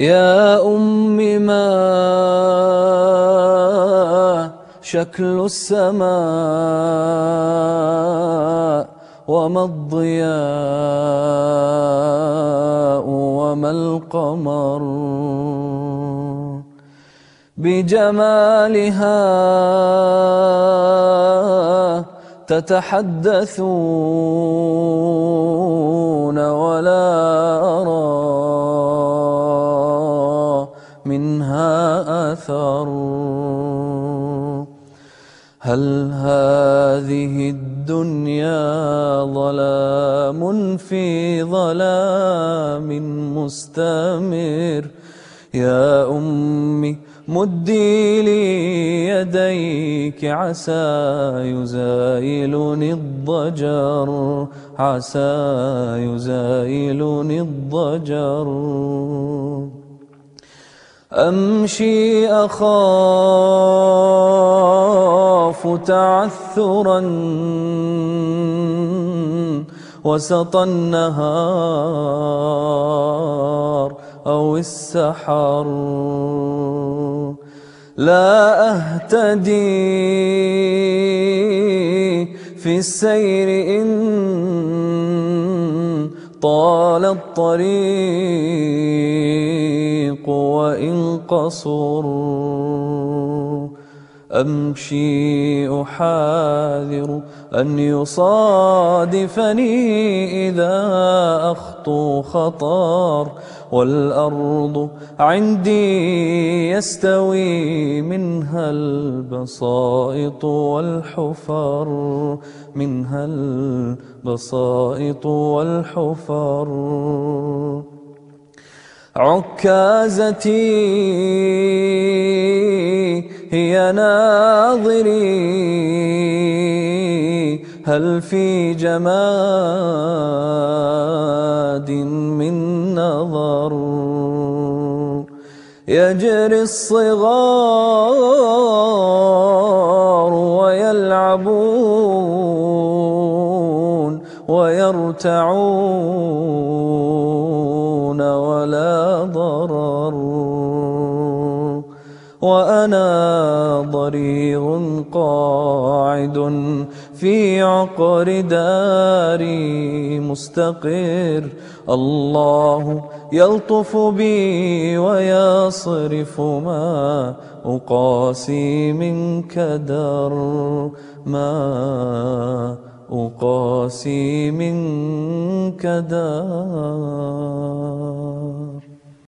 يا أم ما شكل السماء وما الضياء وما القمر بجمالها تتحدثون ولا أرى أثر هل هذه الدنيا ظلام في ظلام مستمر؟ يا أمي مدي لي يديك عسى يزايلني الضجر عسى يزايلني الضجر. أمشي أخاف تعثرا وسط النهار أو السحر. لا أهتدي في السير إن طال الطريق. وإن قصر أمشي أحاذر أن يصادفني إذا أخطو خطر والأرض عندي يستوي منها البسائط والحفر منها البسائط والحفر عكازتي هي ناظري. هل في جماد من نظر؟ يجري الصغار ويلعبون ويرتعون. ولا ضرر. وأنا ضرير قاعد في عقر داري مستقر. الله يلطف بي ويصرف ما أقاسي من كدر ما أقاسي من كدر